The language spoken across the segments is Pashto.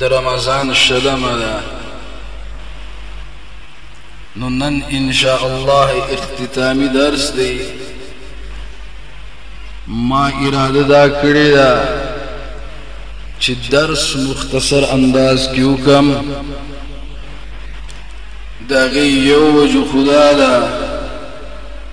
د رمضان شلمه ده نو نن ان شاء الله اختتامي درس دی ما اراده دا کړې ده چې درس مختصر انداز کې وکم دا غي یو وجه خدا ده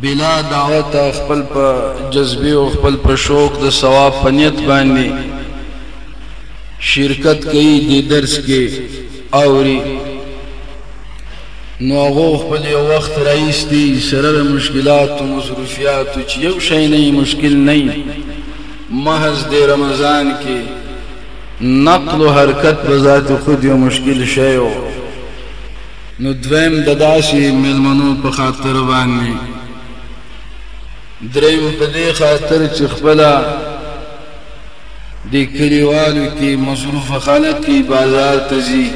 بلا دعوته خپل په جذبې او خپل په شوق د ثواب په نیت باندې شرکت کوي د درس کې اوري نو هغه خپل یو وخت رئیس دی سره مشکلات او مصروفیات چې یو شی نه مشکل نه محض د رمضان کې نقل و حرکت په ذات خود یو مشکل شی او نو دویم دداسی میلمنو په خاطر باندی دریم په دی خاطر چی خپله دی کلیوالو کی مصروف خلک یی بازار ته ځی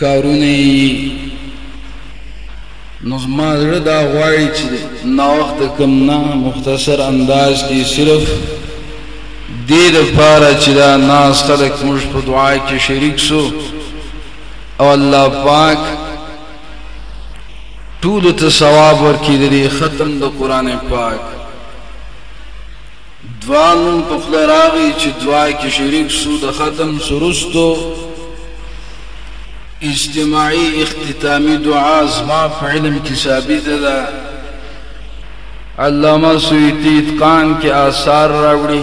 کارونه یی یی نو زما زړه دا غواړی چی ناوخته کم نه مختصر انداز کی صرف دی لپاره چی دا ناست خلک موږ په دعا کی شریک سو. او الله پاک ټول ته ثواب ورکړي د دې ختم د قران پاک دوان په خدای راغی چې دعا کې شریک شو د ختم سرستو اجتماعي اختتامي دعا زما په علم کې ثابت ده علامه سویتی اتقان کې آثار راوړي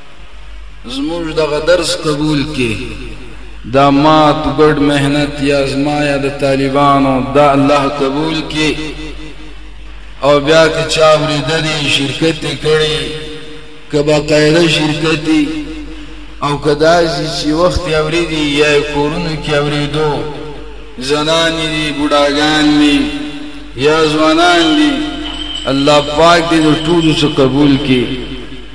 زموږ دغه درس قبول کې دا مات ګډ محنت یا زما یا د طالبانو دا الله قبول کې او بیا که چا اورېدلی شرکت یې کړی که باقاعده شرکت او که داسې چې وخت یې اورېدي یا یې کورونو کې اورېدو زنانې دي بوډاګان دي یا ځوانان دي الله پاک دې د ټولو څه قبول کړي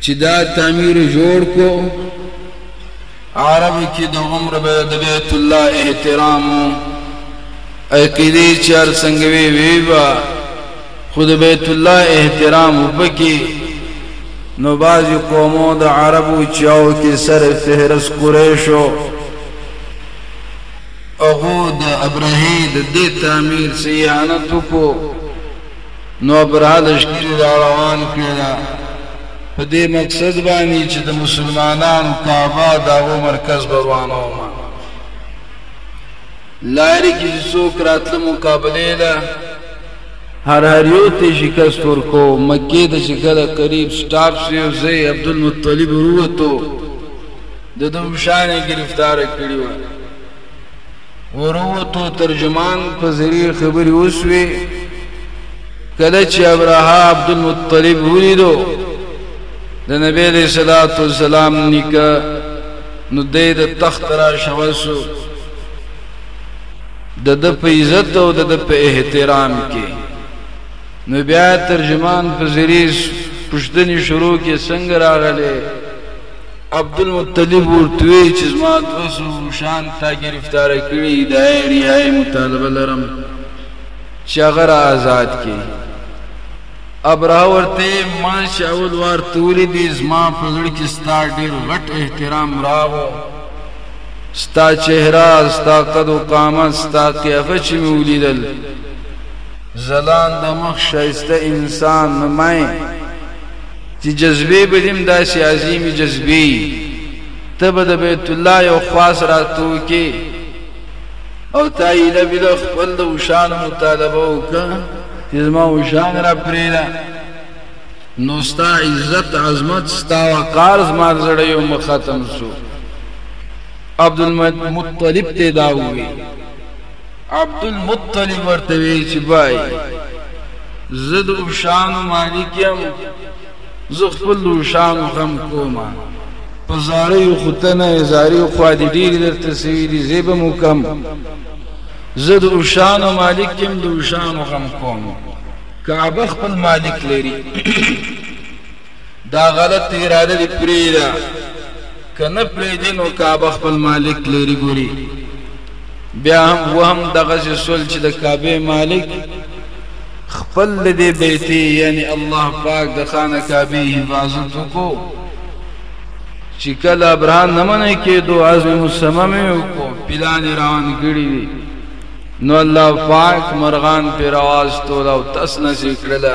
چی دا تعمیر جوړ کو عرب کی دغمر به د بیت الله احترام او عقیدی چی هر څنګه وی وی با خو د بیت الله احترام وبکی نو باز قومو د عربو چاو کی سر فهرس قریشو هغه د ابراهیم د دې تعمیر سیانت کو نو پر هر لشکري را روان کړه په دې مقصد باندې چې د مسلمانانو کعبه د هغو مرکز بروانوم لارې کې چې څوک راتله مقابله له هر هر یو ته شکست ورکو مکې ته چې کله قریب سټاپ شي او زی عبدالمطلب وروتو د دوم شانې گرفتار کړي وه ورووتو ترجمان په ذریعه خبرې وسوې کله چې ابراها عبدالمطلب ولیدو د نبی علیہ الصلوۃ والسلام نیکه نو د تخت را شوسو د د په عزت او د د په احترام کې نو بیا ترجمان په ذریعه پښتني شروع کې څنګه راغله عبدالمطلب ورته وویل چې زما دوه زوو شان تا ګرفتار کړي د رهایۍ مطالبه لرم چې هغه را آزاد کړي ابراه ورته ما چې اول وار ته ولیدې زما په زړه کې ستا ډېر غټ احترام راغو ستا چهره ستا قد و قامت ستا قیافه چې مې ولیدل زلان د مخ شایسته انسان نمای چې جذبې به دې هم داسې عظیمې جذبې وي ته به د بیت الله یو خواص راتوکې او تا ایله به د خپل د اوښانو مطالبه وکړه چې زما اوښان را پرېږده نو ستا عزت عظمت ستا وقار زما د زړه یو مخ ختم شو عبدالمطلب ته دا وویل عبدالمطلب ورته وی چې بای زه د اوښانو مالک یم زه خپل د اوښانو غم کوم په زاریو خو ته نه یې زاریو خوا دې ډېرې درته سوي دي زه به مو کم زه د اوښانو مالک یم د اوښانو غم کوم کعبه خپل مالک لري دا غلط اراده دې پرېږده، که نه پرېږدې نو کعبه خپل مالک لرې ګوري. بیا هم و هم دغسې سول چې د کعبې مالک خپل د دې بیتې یعنې الله پاک د خانه کعبې حفاظت وکړو چې کله ابرهان نه منې کېدو عزم مسمم یې وکړو پلان یې روان کړي وي نو الله پاک مرغان پرې راواستول او تس نسې کړله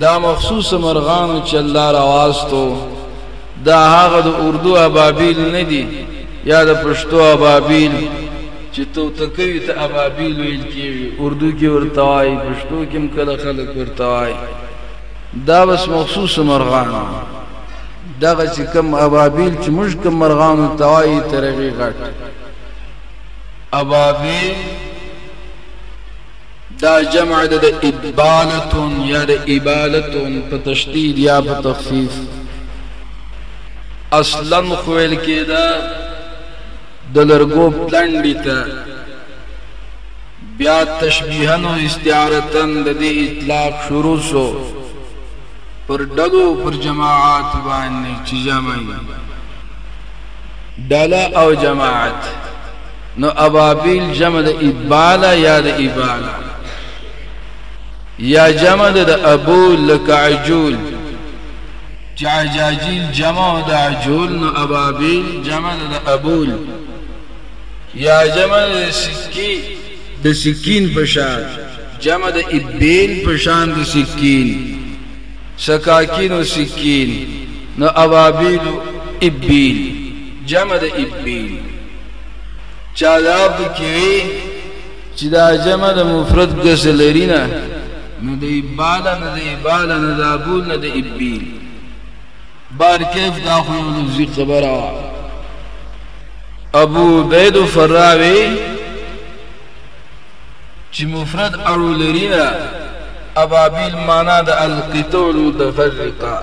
دا مخصوص مرغانو چې الله راواستو دا هغه د اردو ابابیل نه دي یا د پښتو ابابیل چې توتکوي ته ابابیل ویل کېږي اردو کې ورته وایي پښتو کې هم کله خلک ورته وایي دا بس مخصوص مرغانو دغه چې کوم ابابیل چې موږ کوم مرغانو ته وایي تر هغې غټ ابابیل دا جمع ده د ادبالتون یا د ابالتون په تشدید یا په تخفیف اصلا خویل کېده د لرګو پلنډي ته بیا تشبیها او استعارتن د دې اطلاق شروع شو پر ډلو پر جماعات باندې چې جمع ډله او جماعت نو ابابیل جمع د ابالا یا د ابالا یا جمع د ابول لکه عجول چې عجاجیل جمع د عجول نو ابابیل جمع د ابول یا جمع د سکی د سکین په شان جمع د ابیل په شان د سکین سکاکین او سکین نو ابابیل ابیل جمع د ابیل چا دا پکې وي چې دا جمع د مفرد کس لري نه نو د ابال نه د ابال نه د ابول نه د ابیل بار کیف دا خو یو لفظي خبره وه ابو عبید فراوی چې مفرد اړو لري نه ابابیل معنا د القتول متفرقه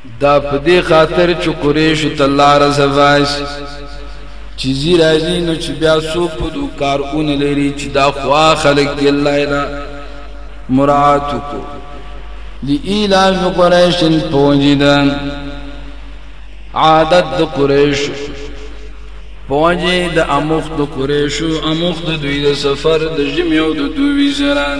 دا په دې خاطر چې قريشو ته لاره زباسي چې ځي راځي نو چې بيا څوک په دو کار ونه لري چې دا خوا خلک دې الله يې دا مراعات وکړو لإيلاف قريش پوجدا عادت د قريشو پوجې د اموخ د قریشو اموخ د دوی د سفر د ژمي او د دوی زران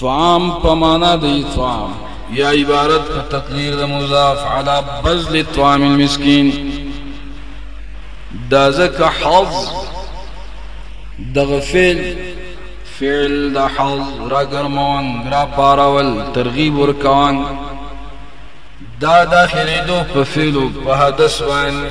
طعام په معنا د اطعام یا عبارت په تقدیر د مضاف علی بذل طعام المسکین دا ځکه حظ دغه فعل فعل د حظ را ګرمون را پارول ترغیب ورکوان دا داخلي دو په فعل په حدث باندې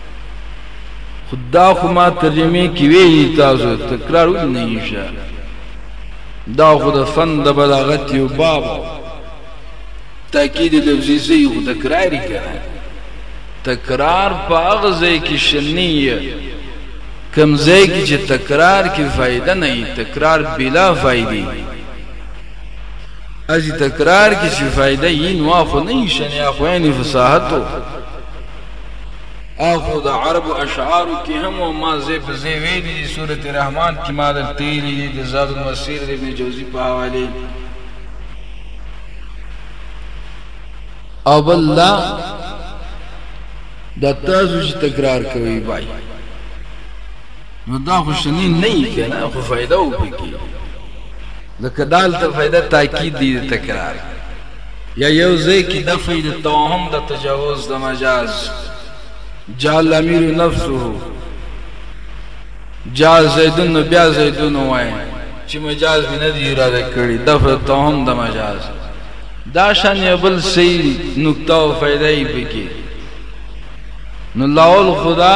خدا خو ما ترجمه کې ویلي تاسو تکرار ولې نه نشه دا خو د فن د بلاغت یو باب تاکید لفظي سي خو تکراری کړه تکرار په هغه ځای کې شنیه کم ځای کې چې تکرار کې فائدہ نه وي تکرار بلا فائدې ازي تکرار کې چې فائدہ یې نو خو نه شنه خو یې فصاحت او خو د عربو اشعارو کي هم او ما ځای په ځای ویلي دي سورة رحمان کي ما درته ویلي دي د زاد المسیر د ابن جوزي په حوالې او بل دا دا تاسو چې تکرار کوي بای نو دا خو شنی نه یې کنه خو فائدہ وکړي لکه دالته فائدہ تاکید دی تکرار یا یو ځای کې دفع د توهم د تجاوز د مجاز جعل الامیر نفسه جعل زیدون نو بیا زیدون وای چې مجاز به نه دی اراده کړی دفع توهم د مجاز دا شان یو بل صحیح نقطه او فائدہ یې پکې نو لاول خدا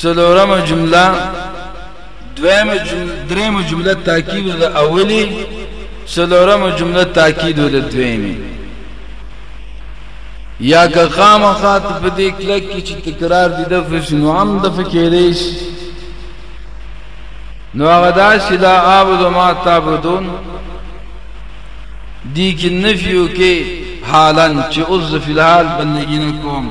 څلورمه جمله دویمه جمله دریمه جمله تاکید د اولی څلورمه جمله تاکید د دویمه یا که خامخا ته په دې کلک کې چې تکرار دي د فشنو هم د فکریش نو هغه دا چې لا عبد ما تعبدون دي کې نفیو کې حالا چې اوس فی الحال بندګی نه کوم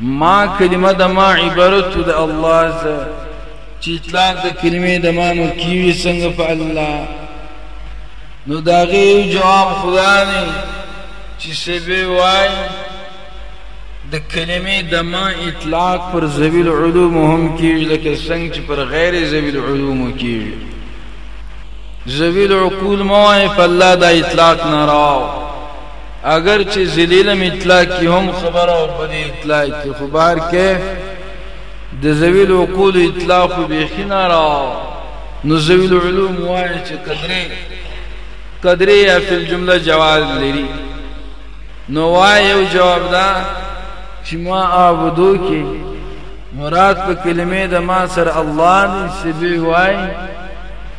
ما کلمه د ما عبارت د الله زه چې اطلاق د کلمې د ما نو کیوي څنګه په الله نو دا غي جواب خدا نه چې سبي وای د کلمې د ما اطلاق پر ذویل علوم هم کیږي لکه څنګه چې پر غیر ذویل علوم کیږي ذویل عقول موای په الله دا اطلاق نه راو اګر چې ذلیل می اطلاق کی هم خبر او بدی اطلاق کی خو بار کیف د ذویل عقول اطلاق به خنا را نو ذویل علوم وای چې قدرې قدرې یا فل جمله جواز لري نو وای یو جواب دا چې ما عبادو کې مراد په کلمې د ما سره الله دی سبي وای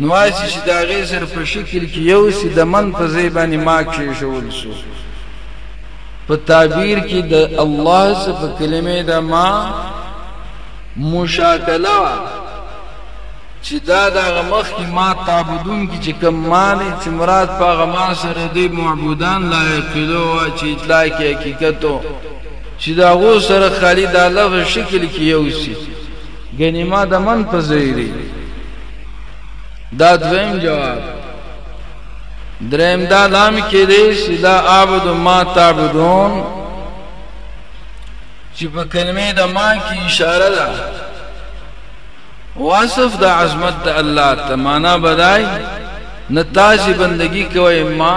نو هسې چې د هغې سر په شکل کې یو سي د من په ځای باندې ما کښېښول سو. په تعبیر کې د الله څخه په کلمه د ما مشاکله وه چې دا د هغه مخکې ما تعبدون کې چې کوم ما دی چې مراد په هغه ما سره دی معبودان لا عقیده وه چې اطلاق حقیقت و چې د هغو سره خالي د الله په شکل کې یو سي ګنې ما د من په ځای دی دا دویم جواب دریم دا لام کې دی چې دا عبد ما تعبدون چې په کلمې د ما کې اشاره ده واصف د عظمت د الله ته معنا بدای نتاج بندگی کوي ما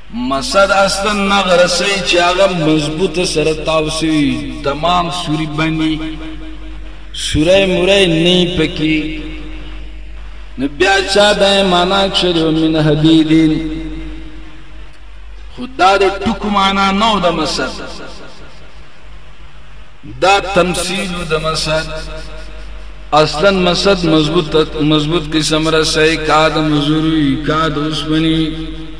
مسد استن نغ رسۍ چې هغه مضبوط سره تاو سوي تمام سوري بني سوری مورای نه پکې نو بیا چا دا معنا کړو من حدیدین خدا د ټکو معنا نو د مسد دا تمثيل د مسد اصلا مسد مضبوط مضبوط قسم رسای کاد مزوری کاد عثماني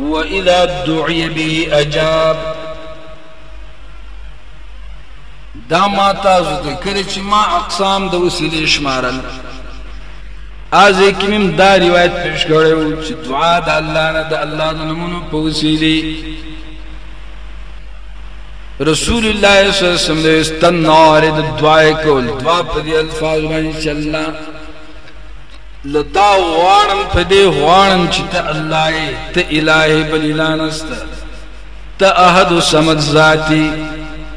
واذا دعي به اجاب دا ما تاسو ته کړی چې ما اقسام د وسیلې شمارل از کمم دا روایت پیش کړی وو چې دعا د الله نه د الله د نمونو په وسیلې رسول الله صلی الله علیه وسلم د استنار د دعا کول دعا په دې الفاظ باندې چې الله له تا غواړم په دې غواړم چې ته الله یې ته الٰه بل اله نسته ته احد الصمد ذات یې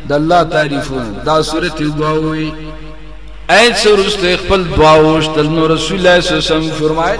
د الله تعریفونه دا صورت وګواوي ایت سره خپل دعا وشتل نو رسول الله صلی الله علیه وسلم فرمایي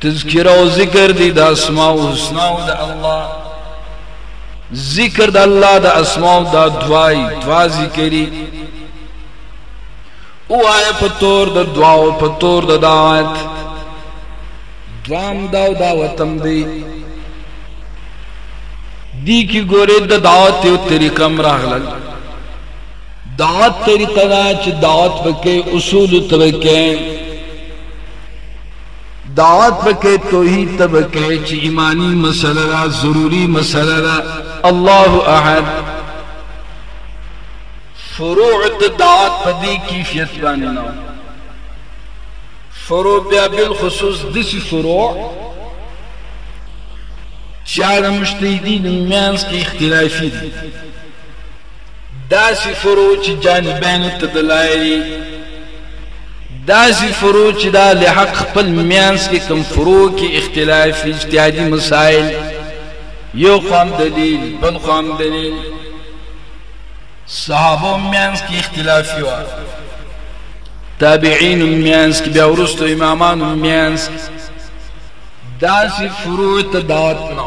تذکر او ذکر دی د اسماء الحسنا او د الله ذکر د الله د اسماء د دعای دعا ذکری او آیا پتور د دعا او پتور د دعوت دوام دا او دعوتم دی دی کی ګوره د دعوت یو طریقه مراغلل دعوت طریقه دا چې دعوت پکې اصول ترکه دعوت به کوې توحید ته به کوې چې ایماني مسله ده ضروري مسله ده الله احد فروع ته دعوت په دې کیفیت باندې نه فروع بیا بالخصوص داسې فروع چې هغه مجتهدین منځ کې اختلافي دي داسې فرو چې جانبینو ته د لارې داسې فرو چې دا له حق خپل میانس کې کم فرو کې اختلاف اجتهادي مسائل یو قام دلیل بل قام دلیل صحابه میانس کې اختلاف یو تابعین میانس کې بیا ورستو امامان میانس داسې فرو ته دعوت نه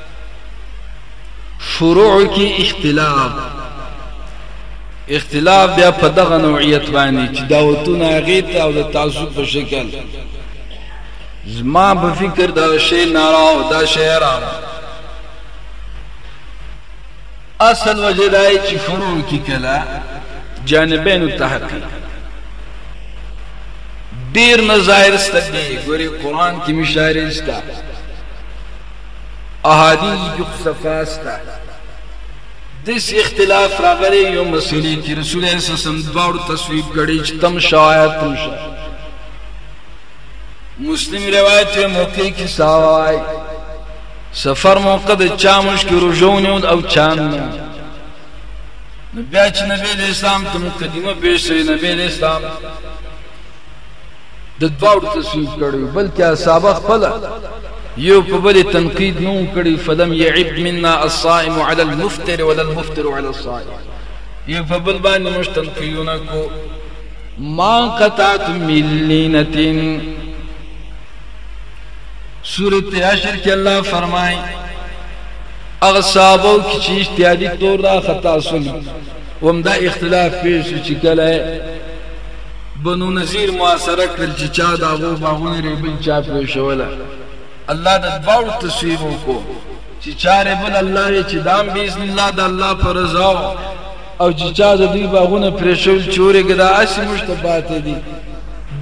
فروع کی اختلاف اختلاف بیا په دغه نوعیت باندې چې دعوتونه هغه ته او د تعصب په شکل زما په فکر دا شی نارا او دا شی را اصل وجه دا چې فروع کی کلا جانبین التحقیق ډیر نظائر ستدي ګوري قران کې مشارې ستا احادی جوخ صفاسته دس اختلاف راغلی یو مسئلی کی رسول علیہ السلام دوارو تصویب کړی چې تم شاید تم شاید مسلم روایت موقع کی ساوائی سفر موقع د چا مشکی رجونی او چان نبی اچ نبی علیہ السلام تم قدیمه پیش نبی علیہ السلام د دواړو تصویب کړی بلکې اصحابه خپله یو په بل تنقید نو کړی فلم یعب منا الصائم علی المفطر ولا المفطر علی الصائم یو په بل باندې مش تنقیدونه کو ما قطعت ملینتن سورت عشر کې الله فرمای اغه صحابو کې چې اجتهادي تور دا خطا سولي ومدا اختلاف پیښ چې کله بنو نضیر محاصره کړل چې چا د هغو باغونه ریبل چا پریښوله الله د دواړو تصویب وکړو چې چا ریبل الله وی چې دام باذن الله د الله پر رضا او چې چا د دوی باغونه پریښول چورې ګدا اسی مشتبات دي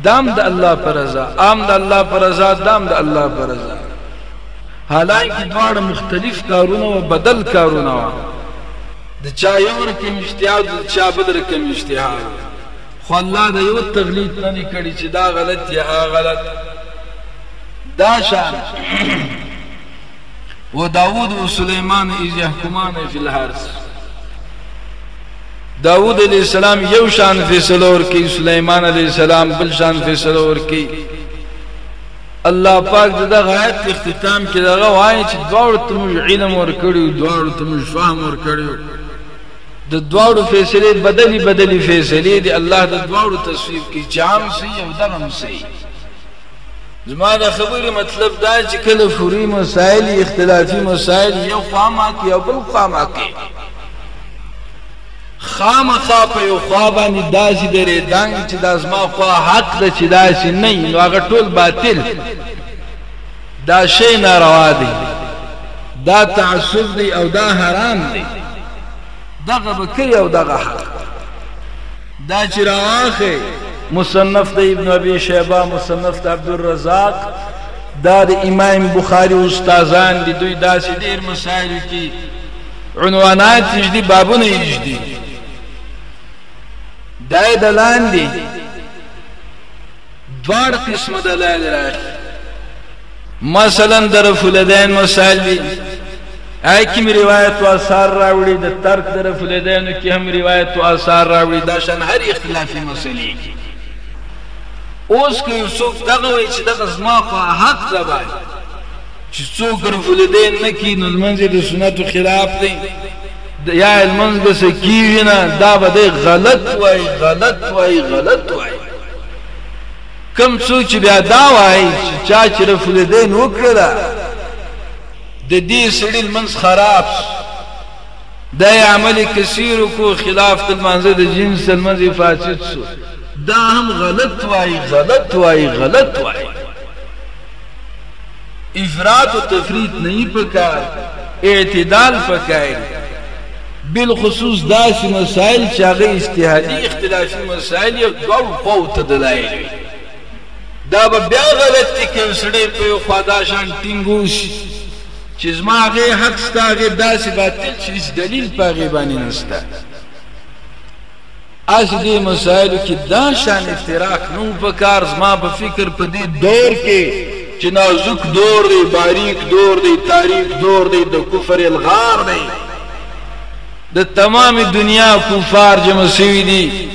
دام د الله پر رضا عام د الله پر رضا دام د الله پر رضا حالانکه دواړه مختلف کارونه او بدل کارونه و د چا یو رقم اجتهاد د چا بل رقم اجتهاد خو الله د یو تغلیط نه دی کړی چی دا غلط یا هغه غلط دا شان و داود و سلیمان از یحکمان فی الحرس داود علیہ السلام یو شان فیصله ورکی سلیمان علیہ السلام بل شان فیصله ورکی الله پاک دغه آیت اختتام کې دغه وایي چې دواړو ته موږ علم ورکړو دواړو ته موږ فهم ورکړو د دواړو فیصلې بدلی بدلی فیصلې دي الله د دواړو تصویب کی چې عام سي او دغم سي زما د خبرې مطلب دا چې کله فوري مسائل اختلافي مسائل یو خامه کې او بل خامه کې خامخا په یو خوا باندې داسې درې دانګ چې د ازما خوا حق ده چې داسې نه نو هغه ټول باطل دا شی ناروا دی دا تعصب دی او دا حرام دی دغه به کوي او دغه حق دا چې راواخې مصنف د ابن ابي شيبه مصنف د عبدالرزاق دا د امام بخاري استادان دي دوی داسې ډېر مسایل کې عنوانات یې دي بابونه یې دي دا دلان دي دواړه قسمه دلائل راغلي مثلا د رفع الیدین مسائل دي هغه کې مې روایت او آثار راوړي د ترک د رفع الیدینو کې هم روایت او آثار راوړي دا شان هر اختلافي مسلې کې اوس که یو څوک دغه وایي چې دغه زما په حق ده باید چې څوک رفع الیدین نه کړي نو لمونځ یې د سنتو خلاف دی یا المنز به سکی وینا دا به دی غلط وای غلط وای غلط وای کم څوک چې بیا دا وای چې چا چې رفل دین وکړه د دې سړي المنز خراب دا عمل کثیر کو خلاف د منزه د جنس المنز فاسد سو دا هم غلط وای غلط وای غلط وای افراط و تفریط نهی پکار اعتدال پکار دی بالخصوص داسی مسایل چی هغه اجتهادی اختلافی مسایل یی او دواړو خواو ته دلایل وی دا به بیا غلط دی که یو سړی په یو خوا دا شان ټینګ اوسی چی زما هغه حق سته هغه داسی باطل چی هیڅ دلیل په هغه باندی نسته. اخ دې مسایلو کې دا شان افتراق نه و په کار، زما په فکر په دې دور کې چې نازک دور دی، باریک دور دی، تاریک دور دی، د کفر الغار دی، د تمامې دنیا کفار جمع شوي دي،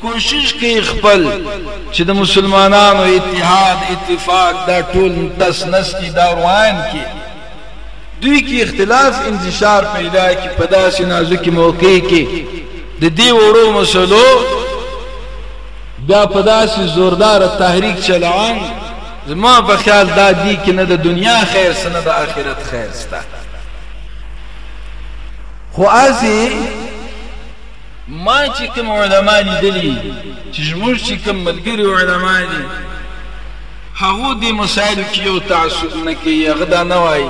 کوشش کوي خپل چې د مسلمانانو اتحاد، اتفاق دا ټول تس نس کړي، دا وران کړي. دوی کی اختلاف انتشار پیدا کی په داسې نازکې موقع کې د دې وړو مسلو بیا په داسې زوردار تحریک چلوان زما په خیال دا دی کې نه د دنیا خیر سره د آخرت خیر ستا خو ازي ما چې کوم علما لیدلي چې زموږ چې کوم ملګري علما دي هغه دې مسایلو کې یو تعصب نه کوي هغه دا نه وایي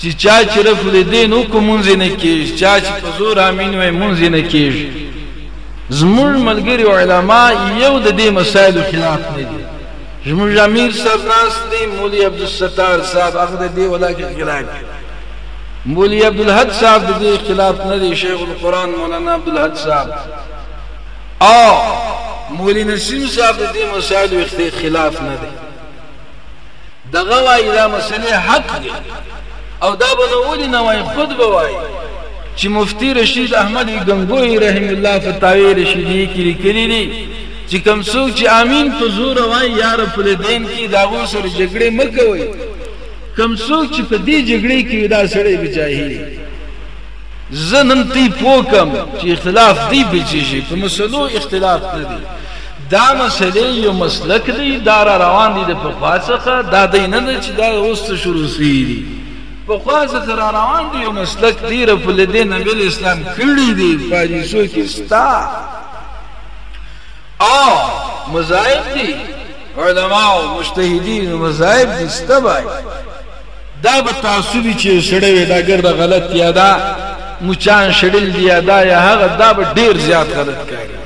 چې چا چې رفض دین وکړو مونځ نه کېږي چا چې په زور امین وای مونځ نه کېږي زموږ ملګري علما یو د دې مسایلو خلاف نه دي زموږ امیر صاحب ناس دی مولوي عبدالستار صاحب هغه د دې ولا کې خلاف مولوي عبدالحد صاحب د دې خلاف نه دی شیخ القرآن مولانا عبدالحد صاحب او مولوی نسیم صاحب د دې مسایلو اختیار خلاف نه دی دغه وایي دا مسلې حق دی او دا به نو ولې نه وایي خود به وایي چې مفتی رشید احمد ګنگوی رحم الله فتاوی رشیدی کې لیکلي دي چې کم څوک چې امین په زور وای یار په دین کې دا و سره جګړه مکوي کم څوک چې په دې جګړه کې دا سړی بچایي زه نن تی پوه کم چې اختلاف دی په چی شي په مسلو اختلاف نه دی دا مسلې یو مسلک دی دا را روان دی د پخوا څخه دا دی نه دی چې دا اوس ته شروع سوي دي پخوا څخه را روان دی یو مسلک دی رفل دین بل اسلام کړی دی فارسو کې ستا او مذاهب دي علماء مجتهدين مذاهب دي ستبای دا به تاسو وی چې سړی وی دا ګرده غلط یا دا مچان شړل دی یا دا یا هغه دا به ډیر زیات غلط کاری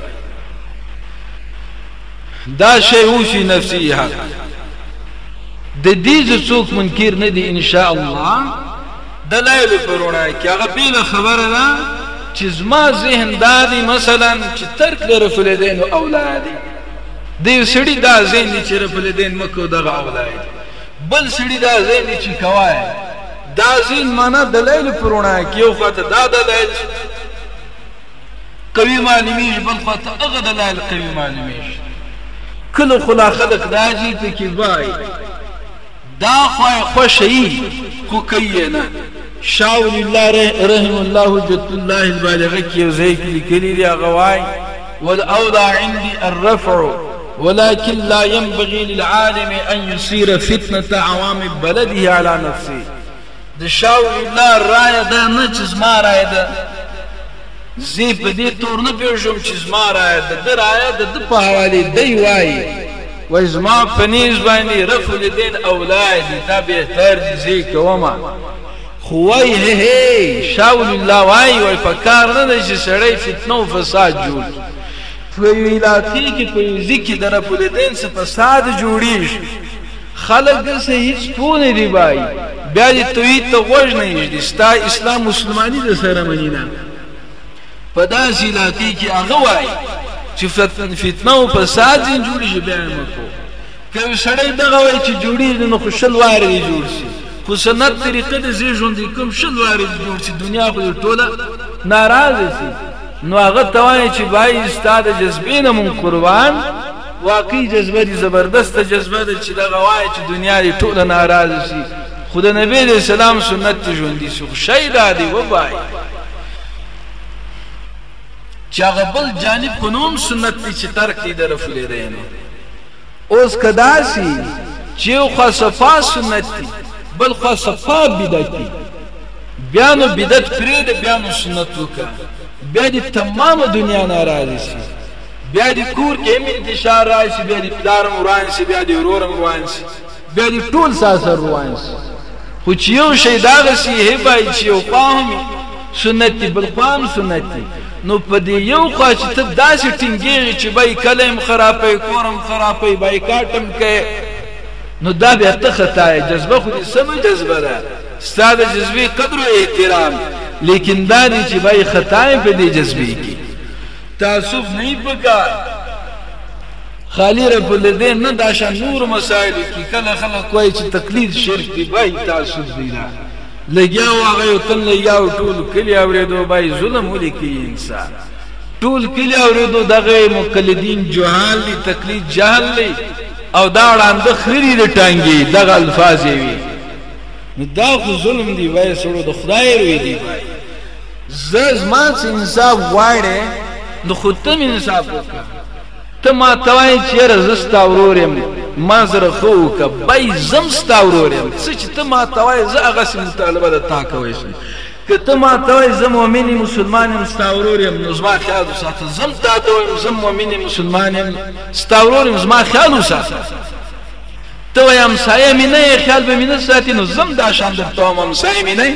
دا شی اوسی نفسی حق د دې ز څوک منکر نه دی ان شاء الله دلایل پرونه کې هغه بیل خبره ده چې زما ذهن دا دی مثلا چې ترک د رسول دین اولاد دی سړي دا ذهن چې رسول دین مکو دغه اولاد بل سړي دا ځای نه چي کوای. دا ځين مانا دلايلو په رڼا کي يو خوا ته دا دلايل قوي معلومېږي بل خوا ته هغه دلايل قوي معلومېږي. کله خو لا خلک دا ځي په کي وايي دا خوا يې خوښه يي خو کوي يې نه. شاه ولي الله رحمه الله حجة الله البالغه کي يو ځای کي ليکلي دي هغه وايي. والاولى عندي الرفع ولكن لا ينبغي للعالم ان يصير فتنه عوام بلده على نفسه د شاو الا رایه دا نه چې زما رایه ده زی په دې تور نه پیژوم چې زما رایه ده د رایه ده د په حواله دی وای وای زما پنیز باندې رفع لدین اولاد دا به تر دې کومه خو وای هی هی شاه ولی الله وای وای په کار نه ده چې سړی فتنه او فساد جوړ کړي په یوې علاقې کې په یوې ځي کې د رپولدین څه فساد جوړېږي خلک داسې هیڅ پوه نه دي بای بیا دې توحید ته غوږ نه ایږدي ستا اسلام مسلماني د سره مني نه په داسې علاقې کې هغه وایي چې فتنه او فساد ځین جوړېږي بیا یې مه کوه که یو سړی دغه وای چی جوړیږی نو خو شل واری دی جوړ سی خو سنت طریقه دی زی ژوندی کوم شل واری دی جوړ سی دنیا خو دی ټوله ناراضه سی نو هغه ته وای چی بای ستا د جذبې نه مون قربان واقعي جذبه دی زبردست جذبه ده چې دغه وای چې دنیا دی ټوله ناراضه سی خو د نبی علیہ السلام سنت ته ژوندې شو شي دا دی و بای چې هغه بل جانب په نوم سنت چې ترک دی د رسول دی نه اوس که داسي چي يو خوا صفا سنت دي بل خوا صفا بدعت دي بيا نو بدعت پرېږده بيا نو سنت وکه بيا دي تمامه دنيا ناراضي سي بيا دي کور کي هم انتشار راسي بيا دي پلار هم وران سي بيا دي ورور هم وران سي بیا دې ټول ساه سره روان شي خو چې یو شی داغسې یې باید چې یو خوا هم سنت دي بل خوا هم سنت دي نو په دې یو خوا چې ته داسې ټینګېږي چې بای کله هم خرابوي کور هم خرابوي بایکاټ هم کوې نو دا بیا ته خطا یې جذبه خو دې سمه جذبه ده ستا د جذبې قدر او احترام لیکن دا دی چې بای خطا یې په دې جذبې کې تعصب نه پکار خالی رب لدې نه دا شان نور مسائل کی کله خلک وای چې تقلید شرک دی بای تعصب دی دا لګیا واغه یو تن لګیا ټول کلی اوریدو بای ظلم ولیکي انسان ټول کلی اوریدو دغه مقلدین جهال دی تقلید جهل دی او دا وړاند خری دی ټانګي دغه الفاظ وی دا خو ظلم دی وای سره د خدای وی دی بای زه زما څخه انصاف غواړې نو خو ته مې انصاف وکړه ته ما ته وایې چې یاره زه ستا ورور یم ما سره ښه وکړه بای زم ستا ورور یم څه چې ته ما ته وایې زه هغسې مطالبه د تا کوی شم که ته ما ته وایې زه مؤمن مسلمان یم ستا ورور یم نو زما خیال وساته زم تا ته وایم زه مؤمن مسلمان یم ستا ورور یم زما خیال وساته ته وایې همسایه مې نه یې خیال به مې نه ساتي نو زم دا شان درته وایم همسایه مې نه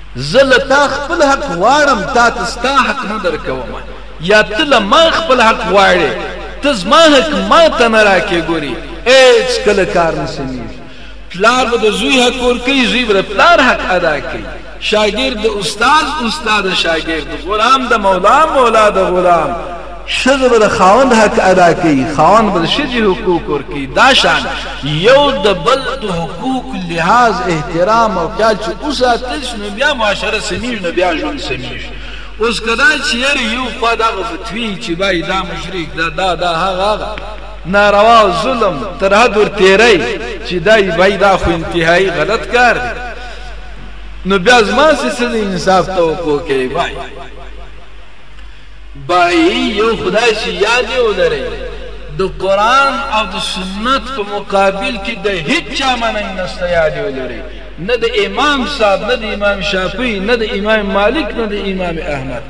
زه له تا خپل حق غواړم تا ته ستا حق نه درکوم یا ته له ما خپل حق غواړې ته زما حق ما ته نه راکې ګوري هیڅ کله کار نه سمېږي پلار به د زوی حق ورکوي زوی به د پلار حق ادا کوي شاګرد د استاد استاد شاګرد غلام د مولا مولا د غلام ښځه به د خاوند حق ادا کوي، خاوند به د ښځې حقوق ورکوي، دا شان یو د بل د حقوق لحاظ، احترام او خیال چې وساتل شي، نو بیا معاشره سمېږي، نو بیا ژوند سمېږي. اوس که دا چې یاره یو خوا دغه فتوې وي چې باید دا مشرک ده، دا دا هغه هغه ناروا او ظلم تر حد ورتېری چې دا یې باید دا خو انتهایي غلط کار دی، نو بیا زما څه څه دی انصاف توقع کوي باید. بايي يو خدای چي ياد يې ولري د قرآن او د سنت په مقابل کي د هيچا مننګ نسته ياد يې ولري نه د امام صاحب نه د امام شافعي نه د امام مالک نه د امام احمد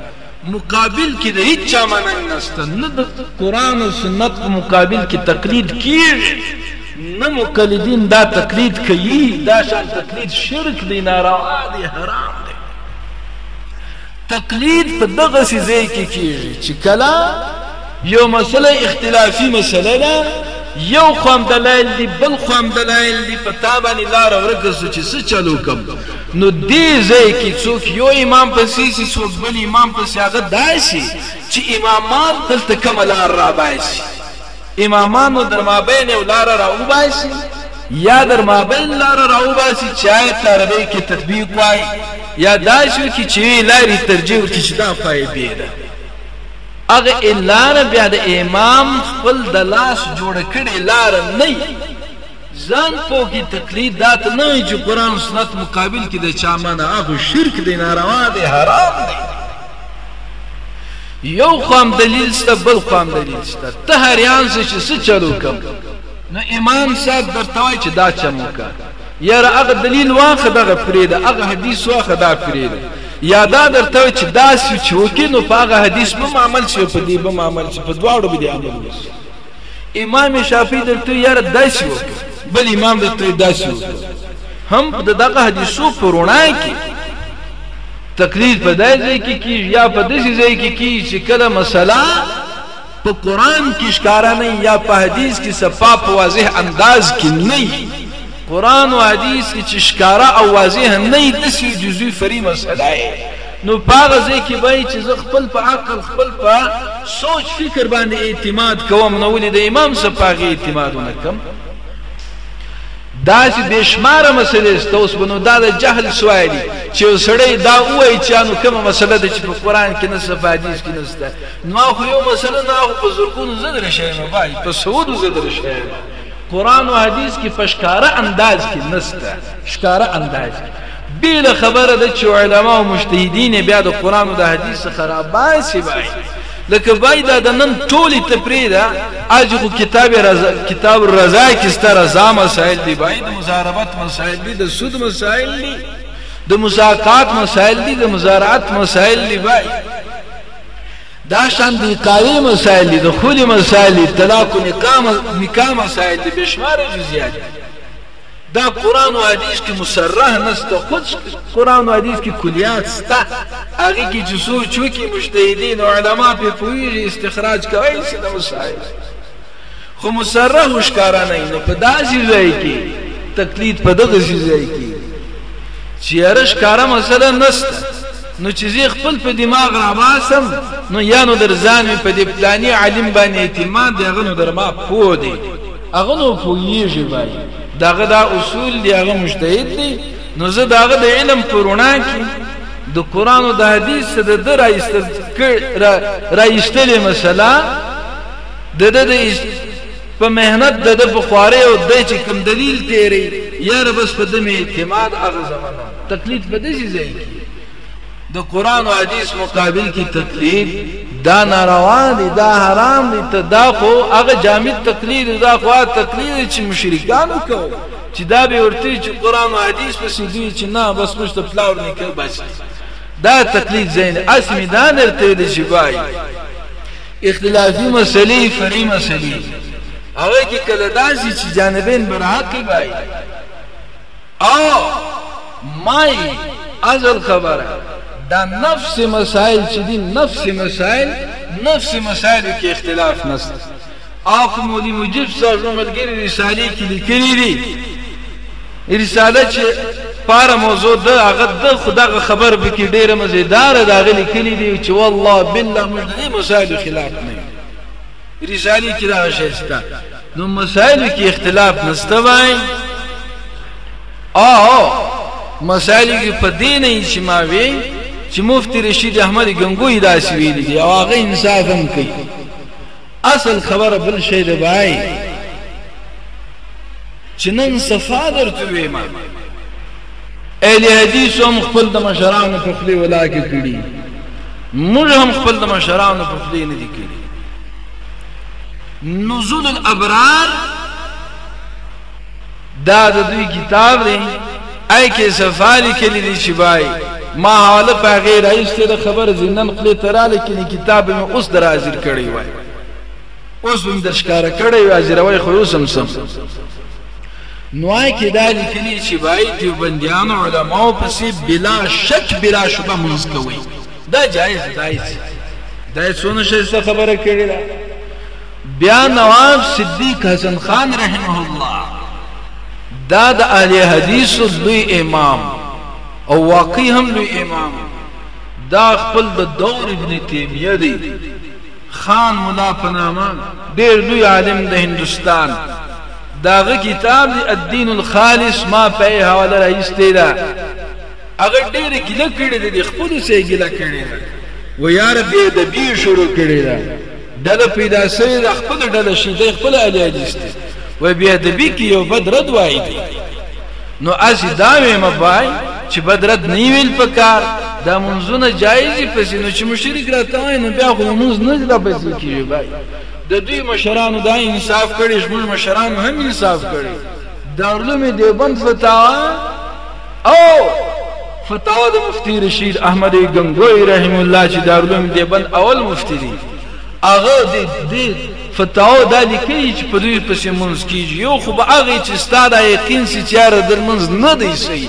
مقابل کي د هيچا مننګ نسته نه د قرآن او سنت په مقابل کي تقليد کيږي نه مقلدين دا تقليد کوي دا شان تقليد شرک دی ناروا دی حرام دی. تقلید په دغسې ځای کې کېږي چې کله یو مسله اختلافي مسله ده، یو خوا هم دلایل دي، بل خوا هم دلایل دي، په تا باندې لاره ورکه شوه چې څه چل وکړم، نو دې ځای کې څوک یو امام پسې شي، څوک بل امام پسې، هغه داسې چې امامان دلته کومه لار راباسي. امامانو در مابین یو لاره را وباسي یا در مابین لاره را وباسي چې آیت له عربۍ کې تطبیق وایي یا داسې وکړي چې یوې لارې ترجیح ورکړي چې دا خوا یې بې ده هغه لاره بیا د امام خپل د لاس جوړه کړې لاره نه ځان پوه کی تقلید دات نه وی چی قران او سنت مقابل کی د چا منع خو شرک دی ناروا دی حرام دی یو خوام دلیل سته بل خوام دلیل سته ته هریان سه چی سه چلو کم نو امام صاحب درته وای چی دا چمو کا یاره هغه دلیل واخه دغه پریده هغه حدیث واخه دا پریده یا دا درته چې دا سوچ وکې نو په هغه حدیث به عمل شي په دې به عمل شي په دواړو به عمل وشي امام شافعي درته وي یاره داسې وکړه بل امام درته وي داسې وکړه هم د دغه حدیثو په رڼا کې تقلید په دای ځای کې کیږي یا په داسې ځای کې کیږي چې کله مسله په قران کې ښکارا نه یا په حدیث کې صفا په واضح انداز کې نه قران او حدیث کې چې ښکارا او واضح نه دي چې جزوی فری مسله نو په هغه ځای کې به یې چې زه خپل په عقل، خپل په سوچ فکر باندې اعتماد کوم، نو ولې د امام صاحب په هغې اعتماد ونه کړم؟ داسې بې شماره مسلې شته، اوس به نو دا د جهل سوای دي چې یو سړی دا ووایي چې نو کومه مسله ده چې په قرآن کې نشته، په حدیث کې نشته، نو خو یو مسله نه خو په زرګونو زه درې شیم، بای په سودو زه درې شیم. قرآن او حدیث کې په ښکاره انداز کې نشته، ښکاره انداز کې. بله خبره ده چې علما او مجتهدین یې بیا د قرآن او د حدیث څخه راباسي وایي لکه وایي دا د نن ټولې ته پرېږده اجې خو کتاب رضا کتاب رضا کې ستا رضا مسایل دي وایي د مزاربت مسایل دي د سود مسایل دي د مساقات مسایل دي د مزارعت مسایل دي وایي دا شان دي قاری مسایل دي د خولي مسایل دي طلاق نکاح نکاح مسایل دي بشمار جزئیات دي دا قران او حدیث کی مصرح نسته خوځ قران او حدیث کی کلیات سته هغه کی چی سوچ وکی مجتهدین او علما په پویږی استخراج کوی سی د مسائل خو مصرح او ښکارا نه نو په داسی ځای کی تقلید په دغه سی ځای کی چی ارش کارا مسله نسته نو چې زه خپل په دماغ را باسم نو یا نو در ځان په دې پلاني عالم باندې اعتماد دی غنو در ما پوه دی هغه نو پوهیږي وای داغه دا اصول دی هغه مجتهد دی نو زه داغه د علم پرونا کې د قران او د حدیث د در ایستل را ایستل مثلا د د په مهنت د په خواري او د چې کوم دلیل تیری یار بس په دمه اعتماد هغه زمانہ تکلیف په دې ځای کې د قران او حدیث مقابل کی تقلید دا ناروا دی دا حرام دی ته دا خو هغه جامد تقلید دا خو تقلید چې مشرکان کو چې دا به ورته چې قران او حدیث پسې دی چې نه بس مشته پلاور نه کوي بس دا تقلید زین اسمی دا نرته دی چې بای اختلافی مسلې فری مسلې هغه کې کله داسې چې جانبین برحق بای او مای ازل خبره دا نفس مسائل چې دي نفس مسائل نفس مسائل کې اختلاف نشته او په مولوی مجیب صاحب ملګری رسالې کې لیکلي دي رساله چې پاره موضوع د هغه د خدغه خبر به کې ډیره مزیدار دا غلي کلی دی چې والله بالله موږ دې مسائل خلاف نه رساله کې دا شی شته نو مسائل کې اختلاف نشته وای او مسائل کې په دې نه اجماع وي چې مفتی رشید احمد ګنگوی دا سویل دی او هغه انصاف هم کوي اصل خبره بل شی دی بای چې نن صفا درته ویمه اهل حدیث هم خپل د مشرانو په خلی ولاکه کړي موږ هم خپل د مشرانو په خلی نه دي کړي نزول الابرار دا د دوی کتاب دی ای کې سفالی کلی دی چې بای ما حاله په غیر ایسته د خبر زینن خلی تراله کې کتاب مې اوس در حاضر کړی وای اوس هم درشکار کړی وای حاضر وای خو اوس هم سم نوای کې دا لیکلي چې باید دیوبندیان علماو پسې بلا شک بلا شبه مونځ کوی دا جایز دای سی دای څونه شایسته خبره کړی دا بیا نواب صدیق حسن خان رحمه الله دا د اهل حدیث لوی امام او واقعي هم لوی امام دا خپل د دور ابن تیمیه دی خان مولا پنامه ډیر لوی عالم د هندستان داغه کتاب دی الدین الخالص ما په حواله راځته دا هغه ډېر ګله کړي دي خپل سه ګله کړي دي و یا رب د بی شروع کړي دا ډله پیدا سوی د خپل ډله شي د خپل الی حدیث دی و بیا د بی کې یو بدرد وای دی نو از دا وې مبای چې بدرد نه ویل پکار دا منځونه جایز پسې نو چې مشرک راته نو بیا خو منځ نه دا پسې کیږي بای د دوی مشرانو دا انصاف کړي زموږ مشرانو هم انصاف کړي دارلوم دیوبند فتاوا او فتاوا د مفتی رشید احمد گنگوی رحم الله چې دارلوم دیوبند اول مفتی دی هغه د فتاوا دا لیکي چې په دوی پسې منځ کیږي یو خو به هغه چې ستاره یقین سي چاره در منځ نه دی سي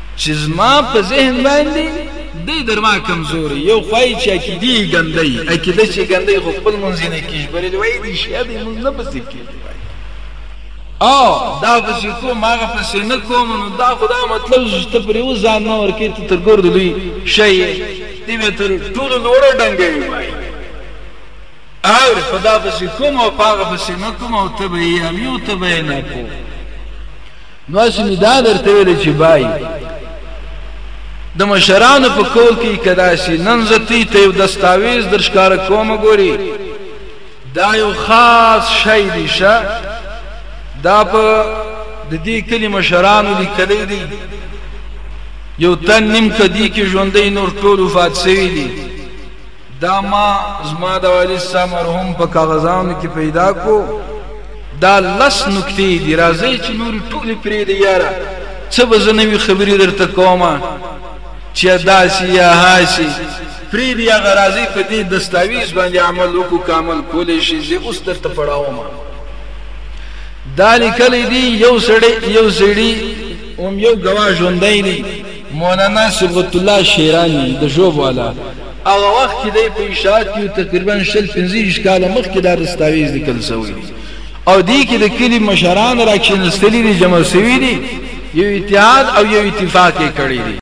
چې زما په ذهن باندې دی درما کمزوري یو خوای چې عقیدی ګندای عقیده چې ګندای خو خپل مونږ نه کیږي بلې وای دي شیا دې مونږ نه پسې کیږي او دا پسې کوم هغه پسې نه کوم نو دا خدا مطلب چې ته پر یو ځان نه ورکې ته تر ګور دی شي دی به تر ټولو لوړ ډنګي وای او خدا پسې کوم او هغه پسې نه کوم او ته به یې امیو ته به نه کوم نو هسې مې دا درته ویل چې بای د مشرانو په کول کې که داسې نن زه تی ته یو دستاویز در ښکاره کوم ګوري دا یو خاص شی دی شه دا په د دې کلي مشرانو لیکلی دی یو تن نیم کدی کې ژوندی نور ټول وفات سوي دي دا ما زما د والد صاحب مرحوم په کاغذانو کې پیدا کو دا لس نکتې دي راځي چې نور ټول پرې دی یاره څه به زه نوې خبرې درته کوم چې داسې یا هاسې پرې دی هغه راځي په دې دستاویز باندې عمل وکړو کامل کولی شي زه اوس درته پړاوم دا لیکلی دی یو سړی یو سړی هم یو ګواه ژوندی دی مولانا صبغت الله شیرانی د ژوب والا هغه وخت چې دی په اشاعت کې تقریبا شل پنځه ویشت کاله مخکې دا دستاویز لیکل سوی دی او دی کې د کلي مشران راکښېنستلي دي جمع سوي دي یو اتحاد او یو اتفاق یې کړی دی